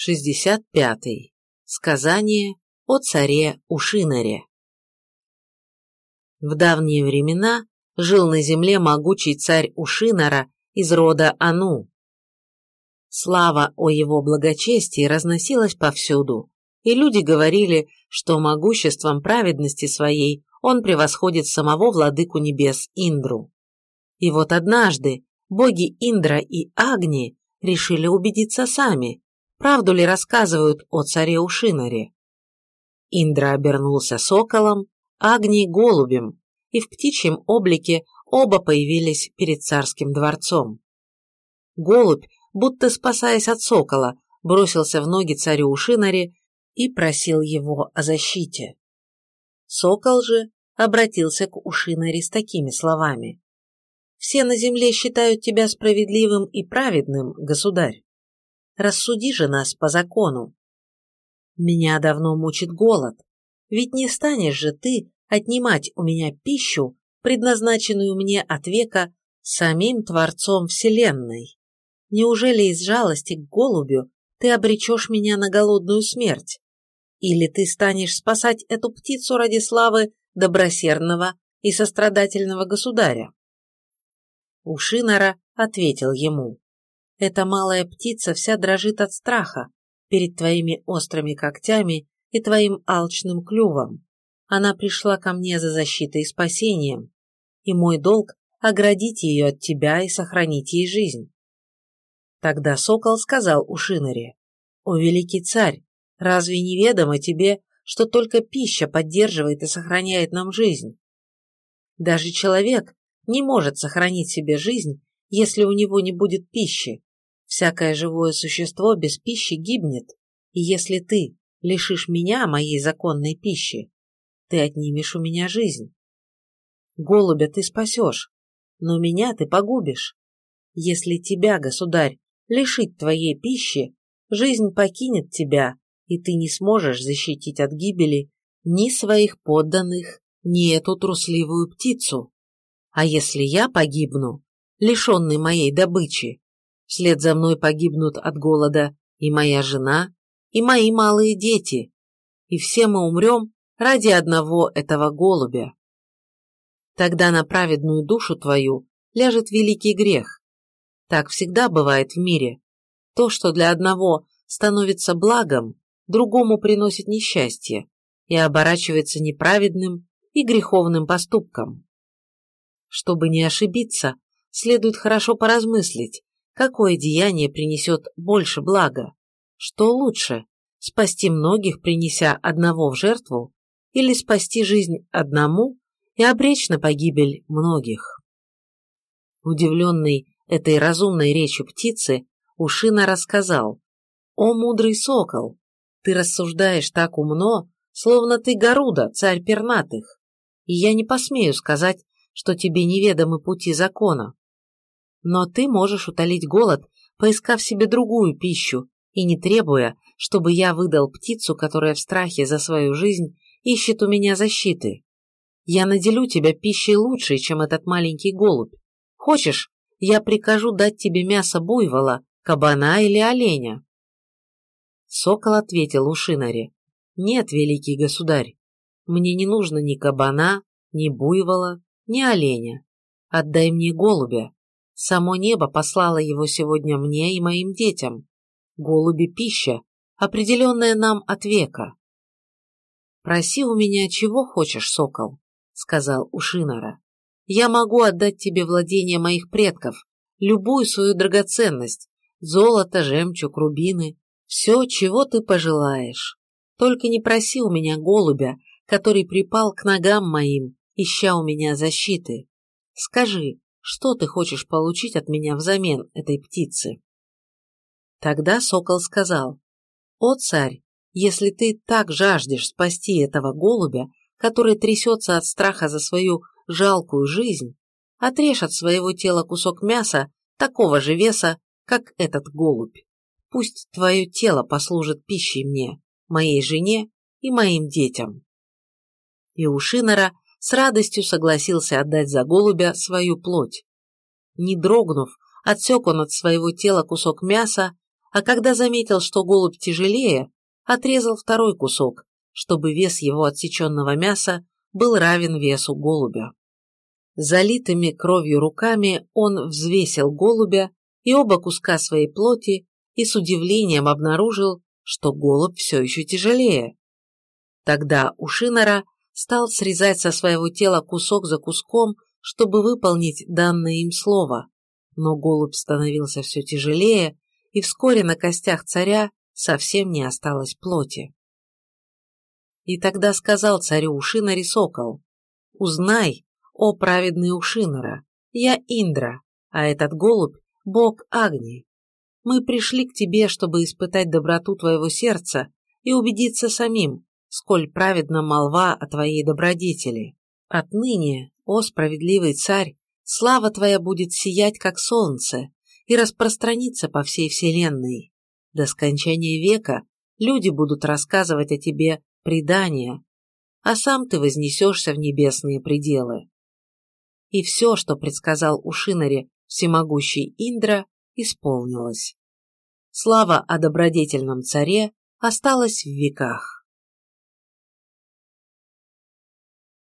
65. Сказание о царе Ушинаре. В давние времена жил на земле могучий царь Ушинара из рода Ану. Слава о его благочестии разносилась повсюду, и люди говорили, что могуществом праведности своей он превосходит самого владыку небес Индру. И вот однажды боги Индра и Агни решили убедиться сами, правду ли рассказывают о царе Ушинаре. Индра обернулся соколом, Агни – голубем, и в птичьем облике оба появились перед царским дворцом. Голубь, будто спасаясь от сокола, бросился в ноги царю Ушинаре и просил его о защите. Сокол же обратился к Ушинаре с такими словами. «Все на земле считают тебя справедливым и праведным, государь. Рассуди же нас по закону. Меня давно мучит голод, ведь не станешь же ты отнимать у меня пищу, предназначенную мне от века самим Творцом Вселенной. Неужели из жалости к голубю ты обречешь меня на голодную смерть? Или ты станешь спасать эту птицу ради славы добросердного и сострадательного государя? Ушинара ответил ему. Эта малая птица вся дрожит от страха перед твоими острыми когтями и твоим алчным клювом. Она пришла ко мне за защитой и спасением, и мой долг – оградить ее от тебя и сохранить ей жизнь. Тогда сокол сказал Ушинаре, «О великий царь, разве неведомо тебе, что только пища поддерживает и сохраняет нам жизнь? Даже человек не может сохранить себе жизнь, если у него не будет пищи, Всякое живое существо без пищи гибнет, и если ты лишишь меня моей законной пищи, ты отнимешь у меня жизнь. Голубя ты спасешь, но меня ты погубишь. Если тебя, государь, лишить твоей пищи, жизнь покинет тебя, и ты не сможешь защитить от гибели ни своих подданных, ни эту трусливую птицу. А если я погибну, лишенный моей добычи, Вслед за мной погибнут от голода и моя жена, и мои малые дети, и все мы умрем ради одного этого голубя. Тогда на праведную душу твою ляжет великий грех. Так всегда бывает в мире. То, что для одного становится благом, другому приносит несчастье и оборачивается неправедным и греховным поступком. Чтобы не ошибиться, следует хорошо поразмыслить, какое деяние принесет больше блага? Что лучше, спасти многих, принеся одного в жертву, или спасти жизнь одному и обречь на погибель многих? Удивленный этой разумной речью птицы, Ушина рассказал, «О, мудрый сокол, ты рассуждаешь так умно, словно ты Гаруда, царь пернатых, и я не посмею сказать, что тебе неведомы пути закона. Но ты можешь утолить голод, поискав себе другую пищу и не требуя, чтобы я выдал птицу, которая в страхе за свою жизнь ищет у меня защиты. Я наделю тебя пищей лучшей, чем этот маленький голубь. Хочешь, я прикажу дать тебе мясо буйвола, кабана или оленя?» Сокол ответил Ушинаре. «Нет, великий государь, мне не нужно ни кабана, ни буйвола, ни оленя. Отдай мне голубя. Само небо послало его сегодня мне и моим детям. Голуби – пища, определенная нам от века. «Проси у меня, чего хочешь, сокол», – сказал Ушинара. «Я могу отдать тебе владение моих предков, любую свою драгоценность, золото, жемчуг, рубины, все, чего ты пожелаешь. Только не проси у меня голубя, который припал к ногам моим, ища у меня защиты. Скажи, что ты хочешь получить от меня взамен этой птицы?» Тогда сокол сказал, «О, царь, если ты так жаждешь спасти этого голубя, который трясется от страха за свою жалкую жизнь, отрежь от своего тела кусок мяса такого же веса, как этот голубь. Пусть твое тело послужит пищей мне, моей жене и моим детям». И у Шинера с радостью согласился отдать за голубя свою плоть. Не дрогнув, отсек он от своего тела кусок мяса, а когда заметил, что голубь тяжелее, отрезал второй кусок, чтобы вес его отсеченного мяса был равен весу голубя. Залитыми кровью руками он взвесил голубя и оба куска своей плоти и с удивлением обнаружил, что голубь все еще тяжелее. Тогда Ушинара стал срезать со своего тела кусок за куском, чтобы выполнить данное им слово, но голубь становился все тяжелее, и вскоре на костях царя совсем не осталось плоти. И тогда сказал царю Ушинари сокол, «Узнай, о праведный Ушинара, я Индра, а этот голубь – бог Агни. Мы пришли к тебе, чтобы испытать доброту твоего сердца и убедиться самим, сколь праведна молва о твоей добродетели. Отныне, о справедливый царь, слава твоя будет сиять, как солнце, и распространиться по всей вселенной. До скончания века люди будут рассказывать о тебе предания, а сам ты вознесешься в небесные пределы. И все, что предсказал Ушинаре всемогущий Индра, исполнилось. Слава о добродетельном царе осталась в веках.